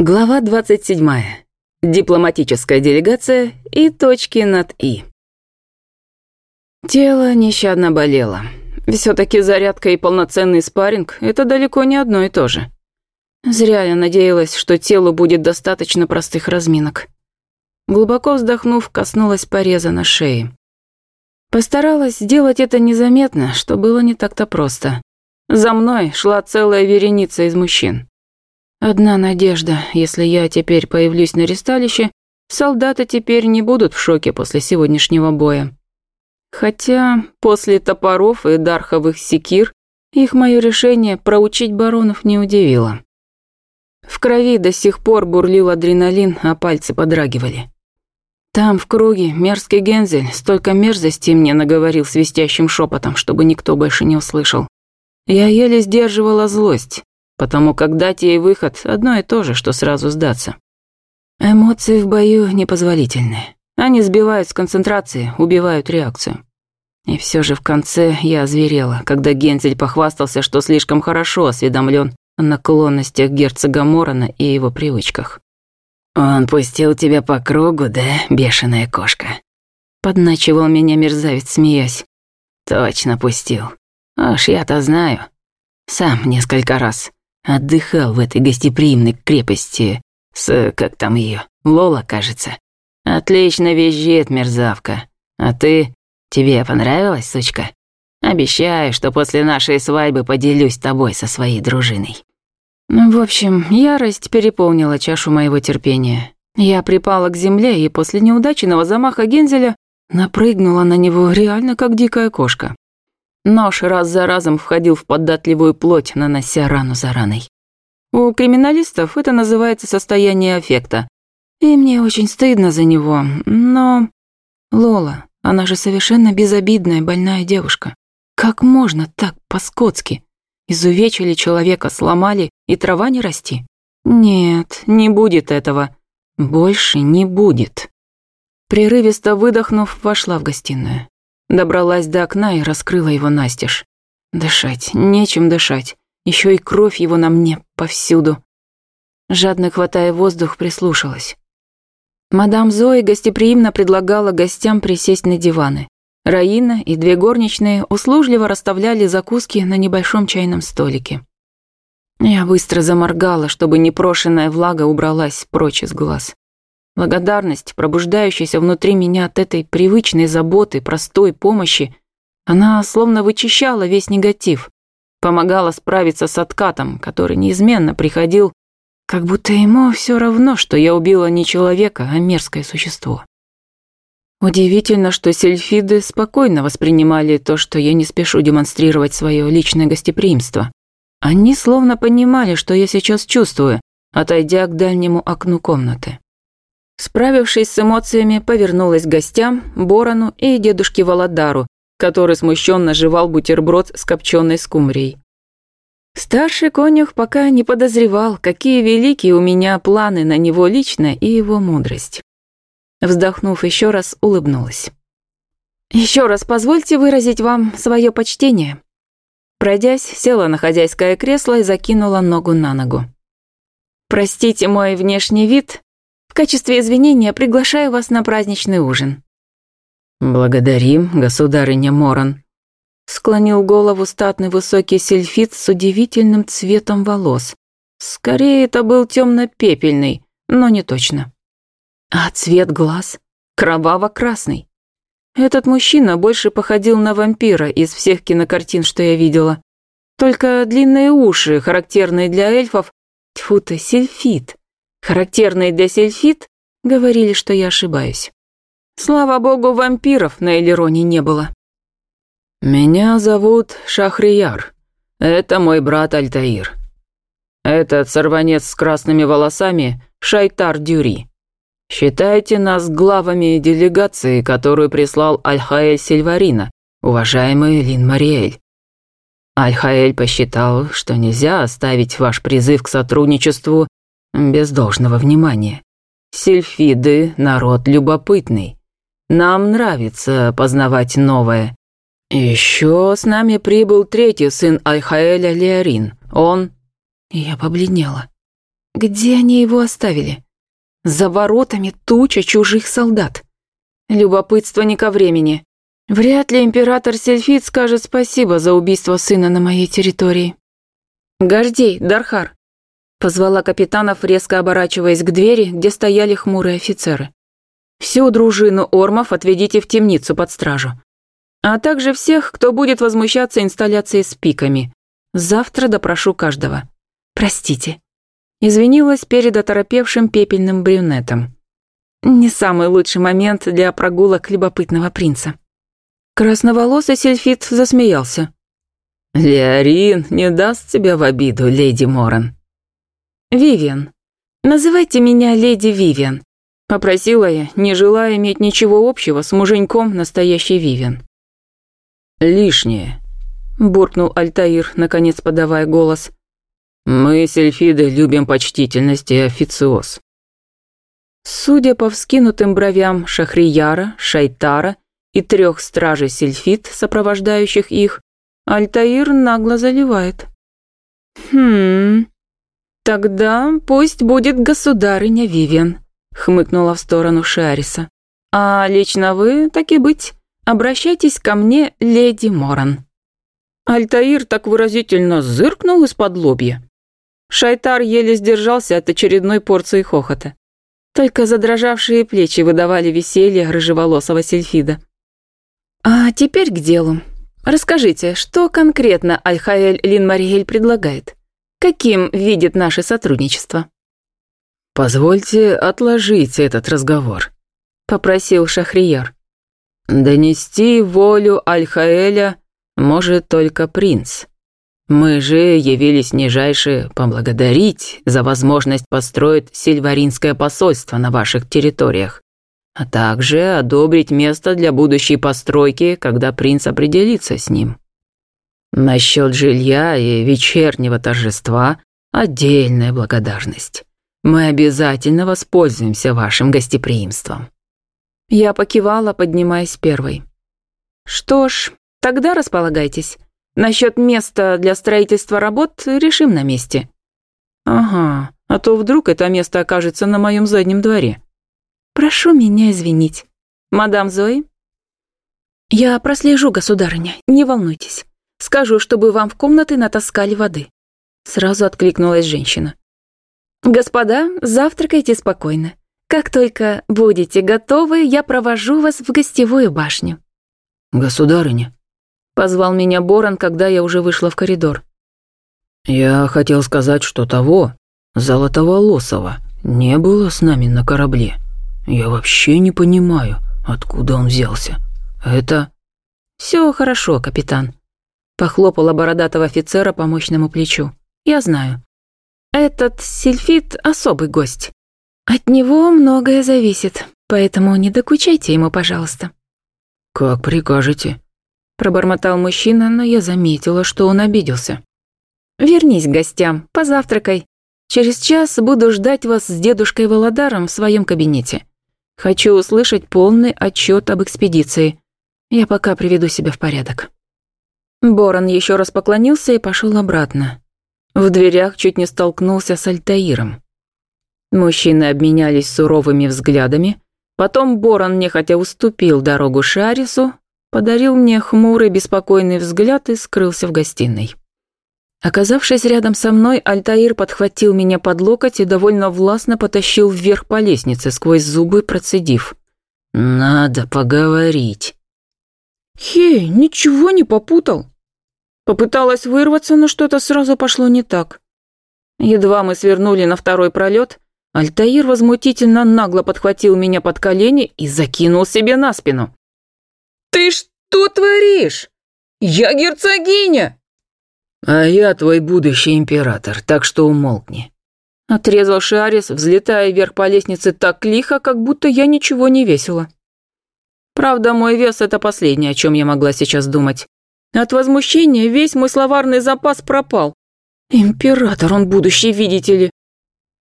Глава 27. Дипломатическая делегация и точки над «и». Тело нещадно болело. Все-таки зарядка и полноценный спарринг – это далеко не одно и то же. Зря я надеялась, что телу будет достаточно простых разминок. Глубоко вздохнув, коснулась пореза на шее. Постаралась сделать это незаметно, что было не так-то просто. За мной шла целая вереница из мужчин. Одна надежда, если я теперь появлюсь на ресталище, солдаты теперь не будут в шоке после сегодняшнего боя. Хотя после топоров и дарховых секир их мое решение проучить баронов не удивило. В крови до сих пор бурлил адреналин, а пальцы подрагивали. Там, в круге, мерзкий Гензель столько мерзостей мне наговорил свистящим шепотом, чтобы никто больше не услышал. Я еле сдерживала злость, потому как дать ей выход – одно и то же, что сразу сдаться. Эмоции в бою непозволительны. Они сбивают с концентрации, убивают реакцию. И все же в конце я озверела, когда Гензель похвастался, что слишком хорошо осведомлен о наклонностях герцога Морона и его привычках. «Он пустил тебя по кругу, да, бешеная кошка?» Подначивал меня мерзавец, смеясь. «Точно пустил. Аж я-то знаю. Сам несколько раз. Отдыхал в этой гостеприимной крепости с... как там ее, Лола, кажется. Отлично визжит мерзавка. А ты... тебе понравилась, сучка? Обещаю, что после нашей свадьбы поделюсь тобой со своей дружиной». Ну, в общем, ярость переполнила чашу моего терпения. Я припала к земле и после неудачного замаха Гензеля напрыгнула на него реально как дикая кошка. Нож раз за разом входил в податливую плоть, нанося рану за раной. У криминалистов это называется состояние аффекта. И мне очень стыдно за него, но... Лола, она же совершенно безобидная больная девушка. Как можно так по-скотски? Изувечили человека, сломали, и трава не расти? Нет, не будет этого. Больше не будет. Прерывисто выдохнув, вошла в гостиную. Добралась до окна и раскрыла его настежь. Дышать, нечем дышать. Еще и кровь его на мне повсюду. Жадно хватая воздух, прислушалась. Мадам Зои гостеприимно предлагала гостям присесть на диваны. Раина и две горничные услужливо расставляли закуски на небольшом чайном столике. Я быстро заморгала, чтобы непрошенная влага убралась прочь из глаз. Благодарность, пробуждающаяся внутри меня от этой привычной заботы, простой помощи, она словно вычищала весь негатив, помогала справиться с откатом, который неизменно приходил, как будто ему все равно, что я убила не человека, а мерзкое существо. Удивительно, что сельфиды спокойно воспринимали то, что я не спешу демонстрировать свое личное гостеприимство. Они словно понимали, что я сейчас чувствую, отойдя к дальнему окну комнаты. Справившись с эмоциями, повернулась к гостям, Борону и дедушке Володару, который смущенно жевал бутерброд с копченой скумбрией. Старший конюх пока не подозревал, какие великие у меня планы на него лично и его мудрость. Вздохнув еще раз, улыбнулась. «Еще раз позвольте выразить вам свое почтение». Пройдясь, села на хозяйское кресло и закинула ногу на ногу. «Простите мой внешний вид, качестве извинения приглашаю вас на праздничный ужин». «Благодарим, государыня Моран», — склонил голову статный высокий сельфит с удивительным цветом волос. Скорее, это был темно-пепельный, но не точно. А цвет глаз кроваво-красный. Этот мужчина больше походил на вампира из всех кинокартин, что я видела. Только длинные уши, характерные для эльфов, тьфу ты, сельфит. Характерные для сельфит, говорили, что я ошибаюсь. Слава богу, вампиров на Элероне не было. «Меня зовут Шахрияр. Это мой брат Альтаир. Этот сорванец с красными волосами — Шайтар Дюри. Считайте нас главами делегации, которую прислал Альхаэль Сильварина, уважаемый Лин Мариэль. Альхаэль посчитал, что нельзя оставить ваш призыв к сотрудничеству без должного внимания. Сильфиды — народ любопытный. Нам нравится познавать новое. Еще с нами прибыл третий сын Альхаэля Леорин. Он... Я побледнела. Где они его оставили? За воротами туча чужих солдат. Любопытство не ко времени. Вряд ли император Сельфит скажет спасибо за убийство сына на моей территории. «Гордей, Дархар!» Позвала капитанов, резко оборачиваясь к двери, где стояли хмурые офицеры. «Всю дружину ормов отведите в темницу под стражу. А также всех, кто будет возмущаться инсталляцией с пиками. Завтра допрошу каждого. Простите». Извинилась перед оторопевшим пепельным брюнетом. Не самый лучший момент для прогулок любопытного принца. Красноволосый сельфит засмеялся. «Леорин не даст тебя в обиду, леди Моран». «Вивиан. Называйте меня леди Вивиан», — попросила я, не желая иметь ничего общего с муженьком настоящей Вивиан. «Лишнее», — буркнул Альтаир, наконец подавая голос. «Мы, сельфиды, любим почтительность и официоз». Судя по вскинутым бровям Шахрияра, Шайтара и трех стражей сельфит, сопровождающих их, Альтаир нагло заливает. «Хм... Тогда пусть будет государыня Вивен», — хмыкнула в сторону Шариса. «А лично вы, так и быть, обращайтесь ко мне, леди Моран». Альтаир так выразительно зыркнул из-под лобья. Шайтар еле сдержался от очередной порции хохота. Только задрожавшие плечи выдавали веселье рыжеволосого сельфида. «А теперь к делу», Расскажите, что конкретно Альхаэль Линмариэль предлагает? Каким видит наше сотрудничество? Позвольте отложить этот разговор, попросил Шахрияр. Донести волю Альхаэля может только принц. Мы же явились нижайше поблагодарить за возможность построить сильваринское посольство на ваших территориях а также одобрить место для будущей постройки, когда принц определится с ним. Насчет жилья и вечернего торжества – отдельная благодарность. Мы обязательно воспользуемся вашим гостеприимством». Я покивала, поднимаясь первой. «Что ж, тогда располагайтесь. Насчет места для строительства работ решим на месте». «Ага, а то вдруг это место окажется на моем заднем дворе». Прошу меня извинить. Мадам Зои? Я прослежу, государыня, не волнуйтесь. Скажу, чтобы вам в комнаты натаскали воды. Сразу откликнулась женщина. Господа, завтракайте спокойно. Как только будете готовы, я провожу вас в гостевую башню. Государыня, позвал меня Боран, когда я уже вышла в коридор. Я хотел сказать, что того, Золотоволосого, не было с нами на корабле. Я вообще не понимаю, откуда он взялся. Это... Все хорошо, капитан. Похлопала бородатого офицера по мощному плечу. Я знаю. Этот сельфит особый гость. От него многое зависит, поэтому не докучайте ему, пожалуйста. Как прикажете. Пробормотал мужчина, но я заметила, что он обиделся. Вернись к гостям, позавтракай. Через час буду ждать вас с дедушкой Володаром в своем кабинете. Хочу услышать полный отчет об экспедиции. Я пока приведу себя в порядок». Борон еще раз поклонился и пошел обратно. В дверях чуть не столкнулся с Альтаиром. Мужчины обменялись суровыми взглядами, потом Борон нехотя уступил дорогу Шарису, подарил мне хмурый беспокойный взгляд и скрылся в гостиной. Оказавшись рядом со мной, Альтаир подхватил меня под локоть и довольно властно потащил вверх по лестнице, сквозь зубы процедив. «Надо поговорить». «Хей, ничего не попутал». Попыталась вырваться, но что-то сразу пошло не так. Едва мы свернули на второй пролет, Альтаир возмутительно нагло подхватил меня под колени и закинул себе на спину. «Ты что творишь? Я герцогиня!» «А я твой будущий император, так что умолкни». Отрезал Шарис, взлетая вверх по лестнице так лихо, как будто я ничего не весила. Правда, мой вес – это последнее, о чем я могла сейчас думать. От возмущения весь мой словарный запас пропал. Император он будущий, видите ли.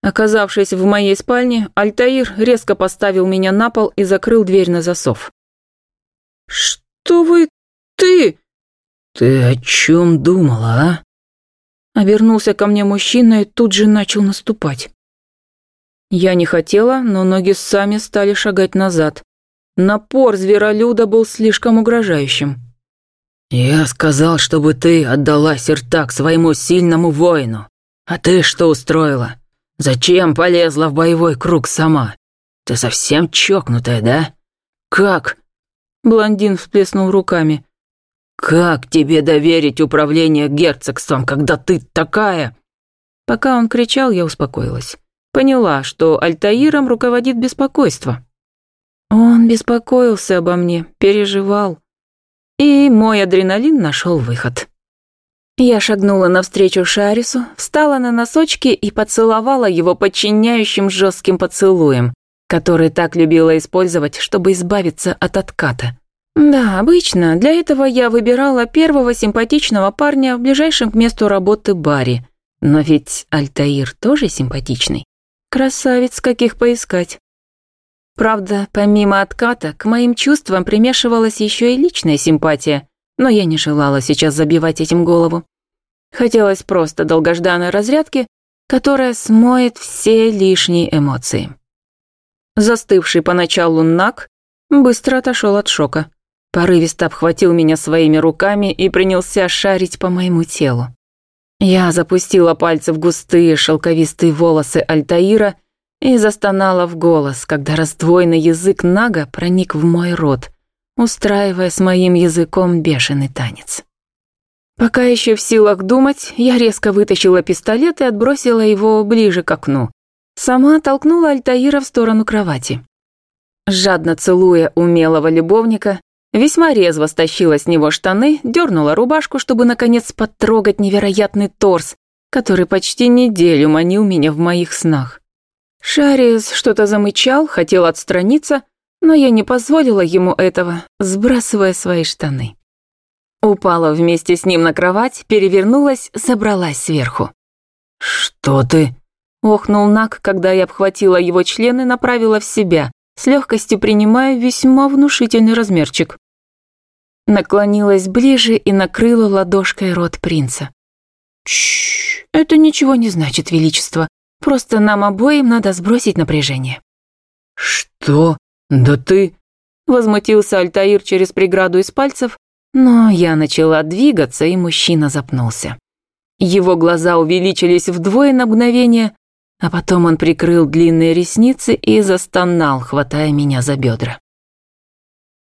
Оказавшись в моей спальне, Альтаир резко поставил меня на пол и закрыл дверь на засов. «Что вы... ты...» «Ты о чем думала, а?» Обернулся ко мне мужчина и тут же начал наступать. Я не хотела, но ноги сами стали шагать назад. Напор зверолюда был слишком угрожающим. «Я сказал, чтобы ты отдала Сертак своему сильному воину. А ты что устроила? Зачем полезла в боевой круг сама? Ты совсем чокнутая, да? Как?» Блондин всплеснул руками. «Как тебе доверить управление герцогством, когда ты такая?» Пока он кричал, я успокоилась. Поняла, что Альтаиром руководит беспокойство. Он беспокоился обо мне, переживал. И мой адреналин нашел выход. Я шагнула навстречу Шарису, встала на носочки и поцеловала его подчиняющим жестким поцелуем, который так любила использовать, чтобы избавиться от отката. Да, обычно для этого я выбирала первого симпатичного парня в ближайшем к месту работы баре. Но ведь Альтаир тоже симпатичный. Красавец, каких поискать. Правда, помимо отката, к моим чувствам примешивалась еще и личная симпатия, но я не желала сейчас забивать этим голову. Хотелось просто долгожданной разрядки, которая смоет все лишние эмоции. Застывший поначалу Нак быстро отошел от шока. Порывисто обхватил меня своими руками и принялся шарить по моему телу. Я запустила пальцы в густые шелковистые волосы Альтаира и застонала в голос, когда раздвоенный язык Нага проник в мой рот, устраивая с моим языком бешеный танец. Пока еще в силах думать, я резко вытащила пистолет и отбросила его ближе к окну. Сама толкнула Альтаира в сторону кровати. Жадно целуя умелого любовника, Весьма резво стащила с него штаны, дернула рубашку, чтобы наконец потрогать невероятный торс, который почти неделю манил меня в моих снах. Шарис что-то замычал, хотел отстраниться, но я не позволила ему этого, сбрасывая свои штаны. Упала вместе с ним на кровать, перевернулась, забралась сверху. «Что ты?» – охнул Нак, когда я обхватила его член и направила в себя, с легкостью принимая весьма внушительный размерчик. Наклонилась ближе и накрыла ладошкой рот принца. Чш, это ничего не значит, величество. Просто нам обоим надо сбросить напряжение. Что? Да ты... Возмутился Альтаир через преграду из пальцев, но я начала двигаться, и мужчина запнулся. Его глаза увеличились вдвое на мгновение, а потом он прикрыл длинные ресницы и застонал, хватая меня за бедра.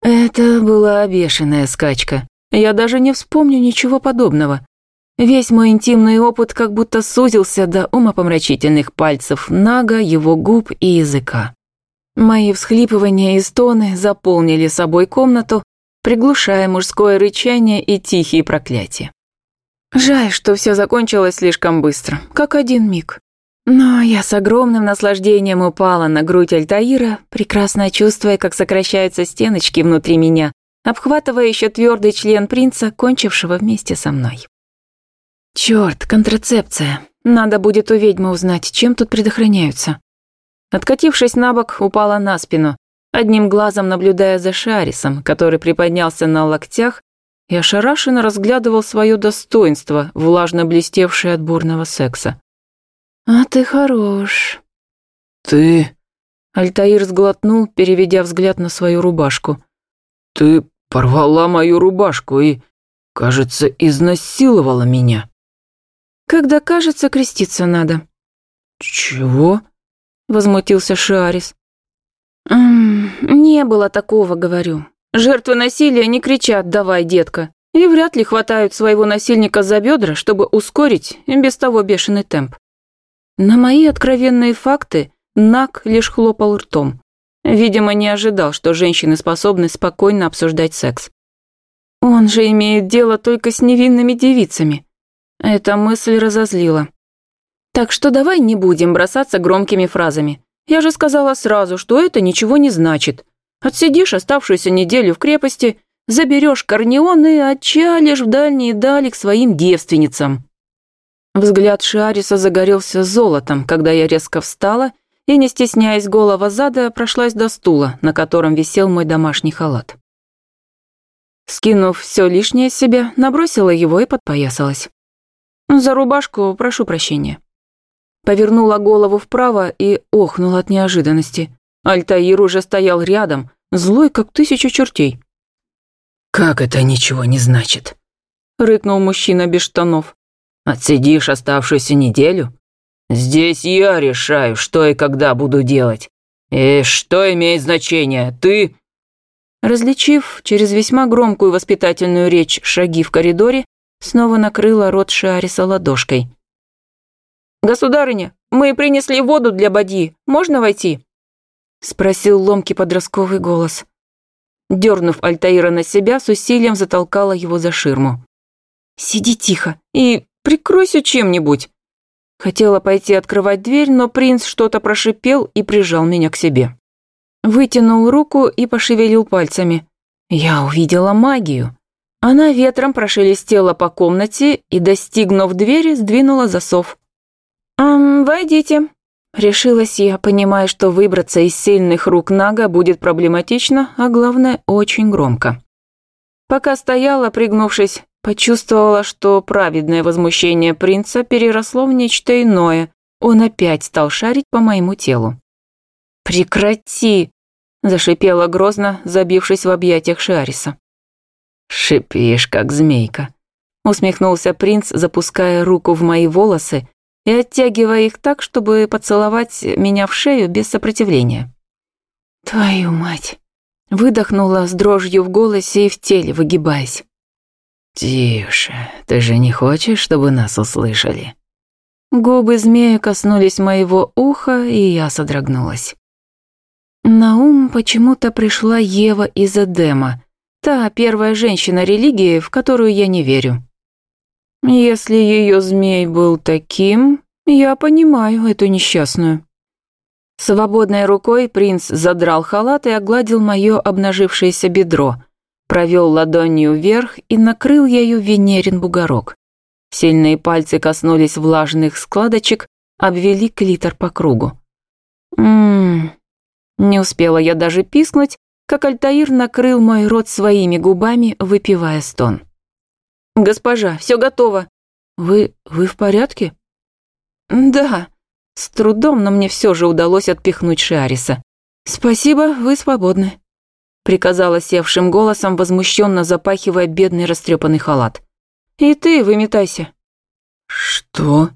Это была бешеная скачка. Я даже не вспомню ничего подобного. Весь мой интимный опыт как будто сузился до умопомрачительных пальцев Нага, его губ и языка. Мои всхлипывания и стоны заполнили собой комнату, приглушая мужское рычание и тихие проклятия. Жаль, что все закончилось слишком быстро, как один миг. Но я с огромным наслаждением упала на грудь Альтаира, прекрасно чувствуя, как сокращаются стеночки внутри меня, обхватывая еще твердый член принца, кончившего вместе со мной. Черт, контрацепция. Надо будет у ведьмы узнать, чем тут предохраняются. Откатившись на бок, упала на спину, одним глазом наблюдая за Шарисом, который приподнялся на локтях и ошарашенно разглядывал свое достоинство, влажно блестевшее от бурного секса. «А ты хорош». «Ты...» Альтаир сглотнул, переведя взгляд на свою рубашку. «Ты порвала мою рубашку и, кажется, изнасиловала меня». «Когда кажется, креститься надо». «Чего?» — возмутился Шарис. «М -м, «Не было такого, говорю. Жертвы насилия не кричат «давай, детка», и вряд ли хватают своего насильника за бедра, чтобы ускорить без того бешеный темп. На мои откровенные факты Нак лишь хлопал ртом. Видимо, не ожидал, что женщины способны спокойно обсуждать секс. Он же имеет дело только с невинными девицами. Эта мысль разозлила. Так что давай не будем бросаться громкими фразами. Я же сказала сразу, что это ничего не значит. Отсидишь оставшуюся неделю в крепости, заберешь корнеон и отчалишь в дальние дали к своим девственницам. Взгляд Шиариса загорелся золотом, когда я резко встала и, не стесняясь голого зада, прошлась до стула, на котором висел мой домашний халат. Скинув все лишнее с себя, набросила его и подпоясалась. «За рубашку прошу прощения». Повернула голову вправо и охнула от неожиданности. Альтаир уже стоял рядом, злой, как тысяча чертей. «Как это ничего не значит?» — рыкнул мужчина без штанов. «Отсидишь оставшуюся неделю? Здесь я решаю, что и когда буду делать. И что имеет значение, ты...» Различив через весьма громкую воспитательную речь шаги в коридоре, снова накрыла рот Шиариса ладошкой. «Государыня, мы принесли воду для Бади. Можно войти?» Спросил ломкий подростковый голос. Дернув Альтаира на себя, с усилием затолкала его за ширму. «Сиди тихо и прикройся чем-нибудь». Хотела пойти открывать дверь, но принц что-то прошипел и прижал меня к себе. Вытянул руку и пошевелил пальцами. Я увидела магию. Она ветром прошелестела по комнате и, достигнув двери, сдвинула засов. «Ам, войдите», — решилась я, понимая, что выбраться из сильных рук Нага будет проблематично, а главное, очень громко. Пока стояла, пригнувшись, почувствовала, что праведное возмущение принца переросло в нечто иное. Он опять стал шарить по моему телу. «Прекрати!» – зашипела грозно, забившись в объятиях Шариса. «Шипишь, как змейка», – усмехнулся принц, запуская руку в мои волосы и оттягивая их так, чтобы поцеловать меня в шею без сопротивления. «Твою мать!» Выдохнула с дрожью в голосе и в теле, выгибаясь. «Тише, ты же не хочешь, чтобы нас услышали?» Губы змея коснулись моего уха, и я содрогнулась. На ум почему-то пришла Ева из Эдема, та первая женщина религии, в которую я не верю. Если ее змей был таким, я понимаю эту несчастную. Свободной рукой принц задрал халат и огладил мое обнажившееся бедро, провел ладонью вверх и накрыл ею венерин бугорок. Сильные пальцы коснулись влажных складочек, обвели клитор по кругу. Ммм, не успела я даже пискнуть, как Альтаир накрыл мой рот своими губами, выпивая стон. «Госпожа, все готово». «Вы... вы в порядке?» «Да». С трудом, но мне все же удалось отпихнуть Шиариса. «Спасибо, вы свободны», — приказала севшим голосом, возмущенно запахивая бедный растрепанный халат. «И ты выметайся». «Что?»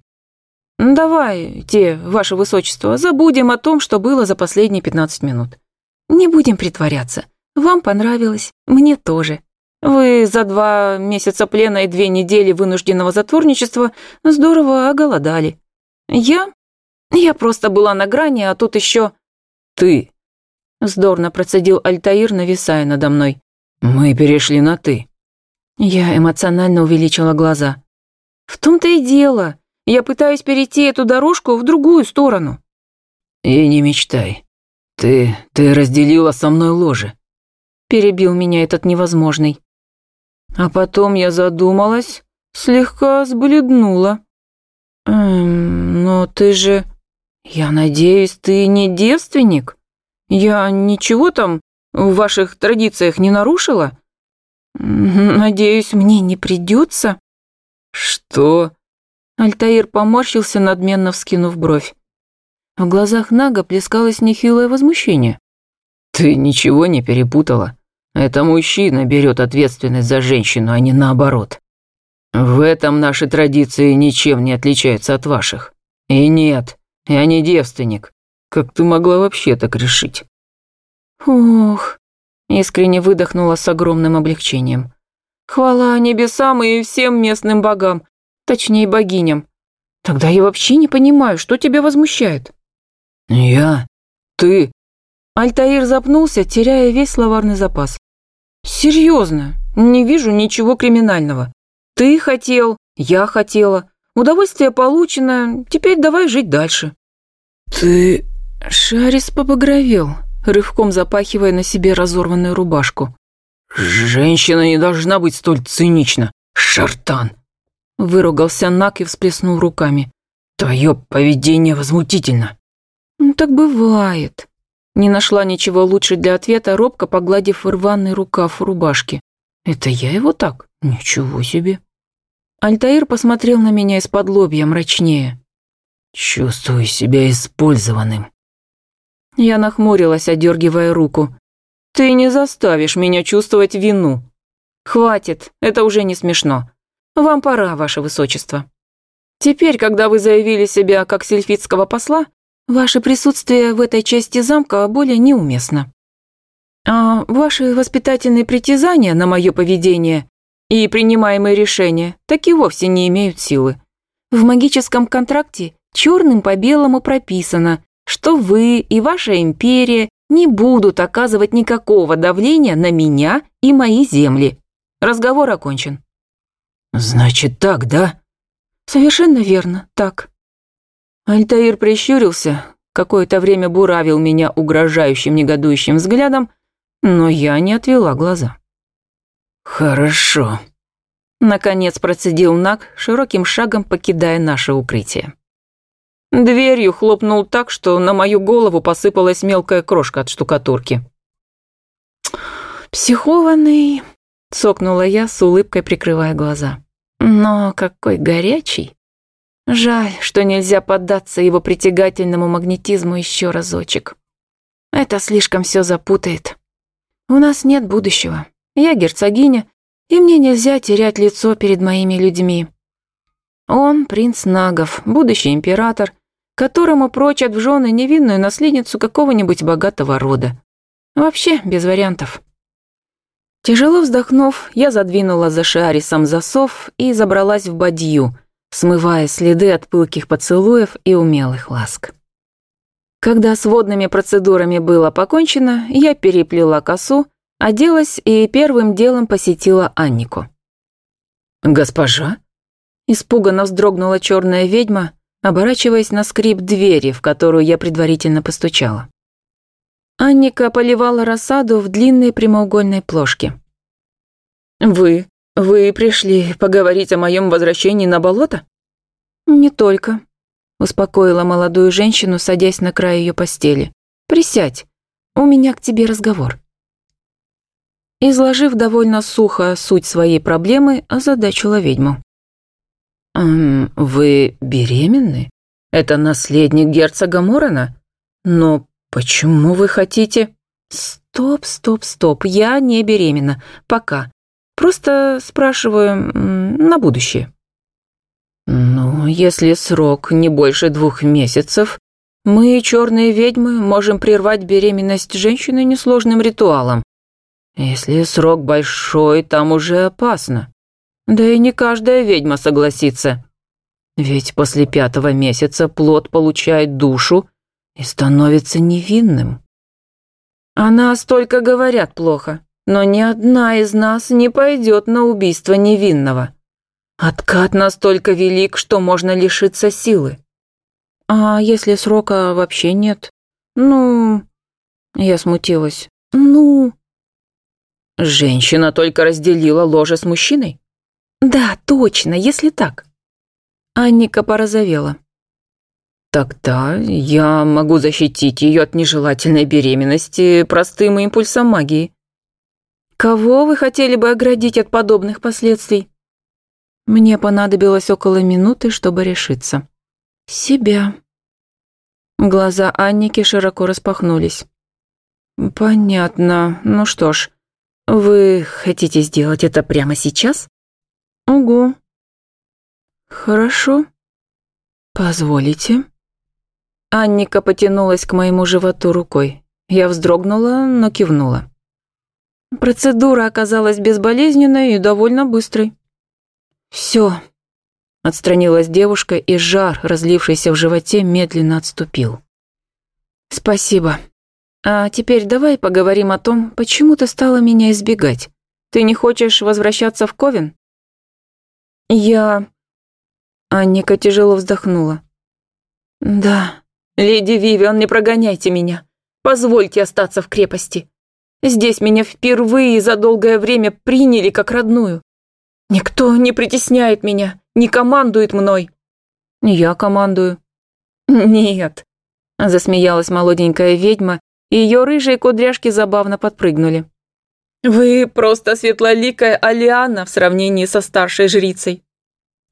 «Давайте, ваше высочество, забудем о том, что было за последние пятнадцать минут. Не будем притворяться. Вам понравилось, мне тоже. Вы за два месяца плена и две недели вынужденного затворничества здорово оголодали. Я? Я просто была на грани, а тут еще... Ты. Здорно процедил Альтаир, нависая надо мной. Мы перешли на «ты». Я эмоционально увеличила глаза. В том-то и дело. Я пытаюсь перейти эту дорожку в другую сторону. И не мечтай. Ты... ты разделила со мной ложе. Перебил меня этот невозможный. А потом я задумалась, слегка сбледнула. «Эм, но ты же... Я надеюсь, ты не девственник? Я ничего там в ваших традициях не нарушила? Надеюсь, мне не придется?» «Что?» Альтаир поморщился, надменно вскинув бровь. В глазах Нага плескалось нехилое возмущение. «Ты ничего не перепутала?» Это мужчина берет ответственность за женщину, а не наоборот. В этом наши традиции ничем не отличаются от ваших. И нет, я не девственник. Как ты могла вообще так решить? Ох, искренне выдохнула с огромным облегчением. Хвала небесам и всем местным богам, точнее богиням. Тогда я вообще не понимаю, что тебя возмущает. Я? Ты? Альтаир запнулся, теряя весь словарный запас. «Серьезно, не вижу ничего криминального. Ты хотел, я хотела. Удовольствие получено, теперь давай жить дальше». «Ты...» Шарис побагровел, рывком запахивая на себе разорванную рубашку. «Женщина не должна быть столь цинична, шартан!» Выругался Нак и всплеснул руками. «Твое поведение возмутительно!» «Ну, так бывает», не нашла ничего лучше для ответа, робко погладив рваный рукав рубашки. «Это я его так? Ничего себе!» Альтаир посмотрел на меня из-под лобья мрачнее. Чувствую себя использованным. Я нахмурилась, одергивая руку. Ты не заставишь меня чувствовать вину. Хватит, это уже не смешно. Вам пора, ваше высочество. Теперь, когда вы заявили себя как сельфитского посла, ваше присутствие в этой части замка более неуместно. А ваши воспитательные притязания на мое поведение и принимаемые решения так и вовсе не имеют силы. В магическом контракте черным по белому прописано, что вы и ваша империя не будут оказывать никакого давления на меня и мои земли. Разговор окончен. Значит так, да? Совершенно верно, так. Альтаир прищурился, какое-то время буравил меня угрожающим негодующим взглядом, но я не отвела глаза. «Хорошо», — наконец процедил Наг, широким шагом покидая наше укрытие. Дверью хлопнул так, что на мою голову посыпалась мелкая крошка от штукатурки. «Психованный», — цокнула я, с улыбкой прикрывая глаза. «Но какой горячий! Жаль, что нельзя поддаться его притягательному магнетизму еще разочек. Это слишком все запутает. У нас нет будущего. Я герцогиня, и мне нельзя терять лицо перед моими людьми. Он принц Нагов, будущий император, которому прочат в жены невинную наследницу какого-нибудь богатого рода. Вообще без вариантов. Тяжело вздохнув, я задвинула за Шиарисом засов и забралась в бадью, смывая следы от пылких поцелуев и умелых ласк. Когда с водными процедурами было покончено, я переплела косу, оделась и первым делом посетила Аннику. «Госпожа?» Испуганно вздрогнула черная ведьма, оборачиваясь на скрип двери, в которую я предварительно постучала. Анника поливала рассаду в длинной прямоугольной плошке. «Вы? Вы пришли поговорить о моем возвращении на болото?» «Не только», Успокоила молодую женщину, садясь на край ее постели. «Присядь, у меня к тебе разговор». Изложив довольно сухо суть своей проблемы, озадачила ведьму. «Эм, «Вы беременны? Это наследник герцога Морона? Но почему вы хотите...» «Стоп, стоп, стоп, я не беременна. Пока. Просто спрашиваю на будущее». «Ну, если срок не больше двух месяцев, мы, черные ведьмы, можем прервать беременность женщины несложным ритуалом. Если срок большой, там уже опасно. Да и не каждая ведьма согласится. Ведь после пятого месяца плод получает душу и становится невинным». «О нас только говорят плохо, но ни одна из нас не пойдет на убийство невинного». Откат настолько велик, что можно лишиться силы. А если срока вообще нет? Ну... Я смутилась. Ну... Женщина только разделила ложе с мужчиной? Да, точно, если так. Анника порозовела. Тогда я могу защитить ее от нежелательной беременности простым импульсом магии. Кого вы хотели бы оградить от подобных последствий? Мне понадобилось около минуты, чтобы решиться. Себя. Глаза Анники широко распахнулись. Понятно. Ну что ж, вы хотите сделать это прямо сейчас? Угу. Хорошо. Позволите. Анника потянулась к моему животу рукой. Я вздрогнула, но кивнула. Процедура оказалась безболезненной и довольно быстрой. «Все», — отстранилась девушка, и жар, разлившийся в животе, медленно отступил. «Спасибо. А теперь давай поговорим о том, почему ты стала меня избегать. Ты не хочешь возвращаться в Ковен?» «Я...» Анника тяжело вздохнула. «Да, леди Вивиан, не прогоняйте меня. Позвольте остаться в крепости. Здесь меня впервые за долгое время приняли как родную. Никто не притесняет меня, не командует мной. Я командую. Нет, засмеялась молоденькая ведьма, и ее рыжие кудряшки забавно подпрыгнули. Вы просто светлоликая Алиана в сравнении со старшей жрицей.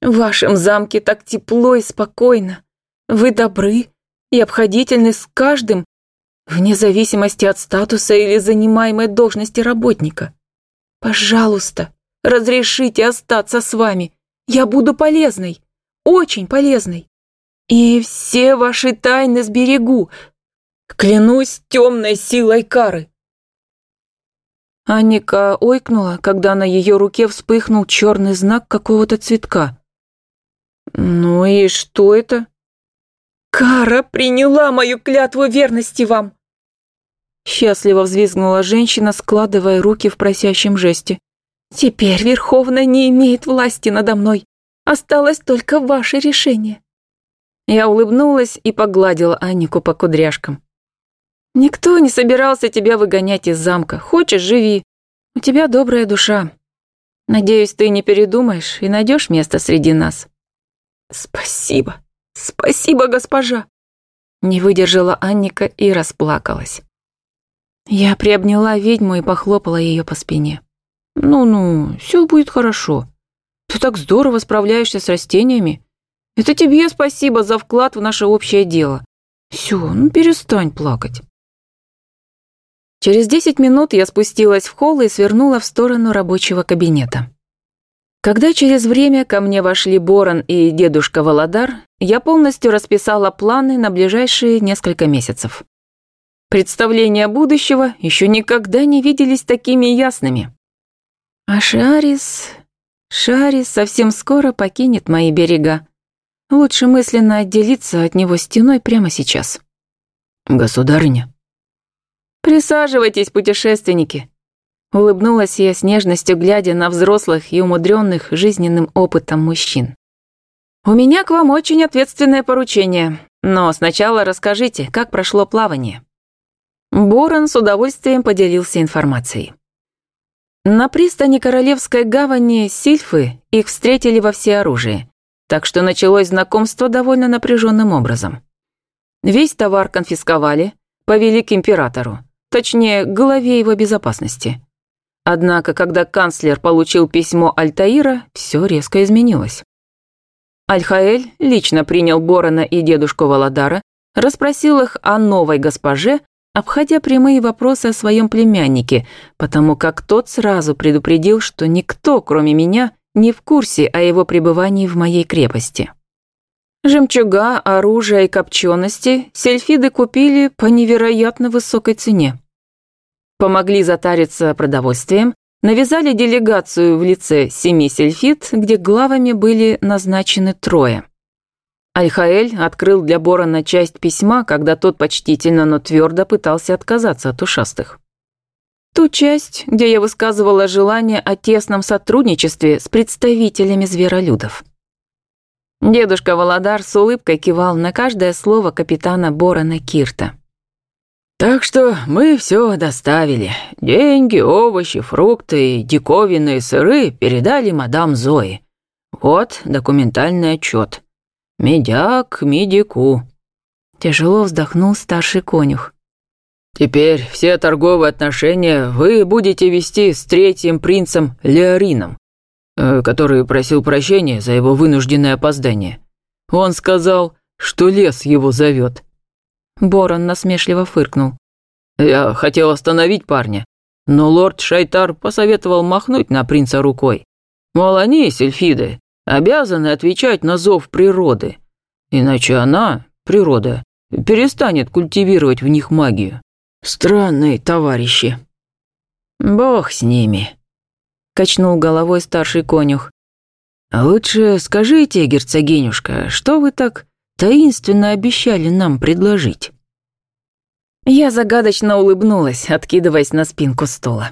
В вашем замке так тепло и спокойно. Вы добры и обходительны с каждым, вне зависимости от статуса или занимаемой должности работника. Пожалуйста, разрешите остаться с вами. Я буду полезной, очень полезной. И все ваши тайны сберегу. Клянусь темной силой кары. Анника ойкнула, когда на ее руке вспыхнул черный знак какого-то цветка. «Ну и что это?» «Кара приняла мою клятву верности вам!» Счастливо взвизгнула женщина, складывая руки в просящем жесте. «Теперь Верховная не имеет власти надо мной. Осталось только ваше решение». Я улыбнулась и погладила Аннику по кудряшкам. Никто не собирался тебя выгонять из замка. Хочешь, живи. У тебя добрая душа. Надеюсь, ты не передумаешь и найдешь место среди нас. Спасибо. Спасибо, госпожа. Не выдержала Анника и расплакалась. Я приобняла ведьму и похлопала ее по спине. «Ну-ну, все будет хорошо. Ты так здорово справляешься с растениями. Это тебе спасибо за вклад в наше общее дело. Все, ну перестань плакать». Через десять минут я спустилась в холл и свернула в сторону рабочего кабинета. Когда через время ко мне вошли Борон и дедушка Володар, я полностью расписала планы на ближайшие несколько месяцев. Представления будущего еще никогда не виделись такими ясными. А Шарис... Шарис совсем скоро покинет мои берега. Лучше мысленно отделиться от него стеной прямо сейчас. «Государыня», «Присаживайтесь, путешественники!» Улыбнулась я с нежностью, глядя на взрослых и умудренных жизненным опытом мужчин. «У меня к вам очень ответственное поручение, но сначала расскажите, как прошло плавание». Борон с удовольствием поделился информацией. На пристани Королевской гавани Сильфы их встретили во всеоружии, так что началось знакомство довольно напряженным образом. Весь товар конфисковали, повели к императору, точнее, главе его безопасности. Однако, когда канцлер получил письмо Альтаира, все резко изменилось. Альхаэль лично принял Борона и дедушку Володара, расспросил их о новой госпоже, обходя прямые вопросы о своем племяннике, потому как тот сразу предупредил, что никто, кроме меня, не в курсе о его пребывании в моей крепости. Жемчуга, оружие и копчености сельфиды купили по невероятно высокой цене. Помогли затариться продовольствием, навязали делегацию в лице семи сельфид, где главами были назначены трое. Альхаэль открыл для Борона часть письма, когда тот почтительно, но твердо пытался отказаться от ушастых. Ту часть, где я высказывала желание о тесном сотрудничестве с представителями зверолюдов. Дедушка Володар с улыбкой кивал на каждое слово капитана Борона Кирта. «Так что мы все доставили. Деньги, овощи, фрукты диковинные сыры передали мадам Зои. Вот документальный отчет. Медяк медику». Тяжело вздохнул старший конюх. «Теперь все торговые отношения вы будете вести с третьим принцем Леорином. Э, который просил прощения за его вынужденное опоздание. Он сказал, что лес его зовет. Борон насмешливо фыркнул. Я хотел остановить парня, но лорд Шайтар посоветовал махнуть на принца рукой. Мол, они, сельфиды, обязаны отвечать на зов природы. Иначе она, природа, перестанет культивировать в них магию. Странные товарищи. Бог с ними качнул головой старший конюх. «А лучше скажите, герцогинюшка, что вы так таинственно обещали нам предложить?» Я загадочно улыбнулась, откидываясь на спинку стула.